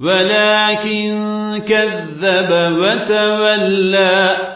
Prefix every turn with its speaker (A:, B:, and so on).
A: ولكن كذب وتولى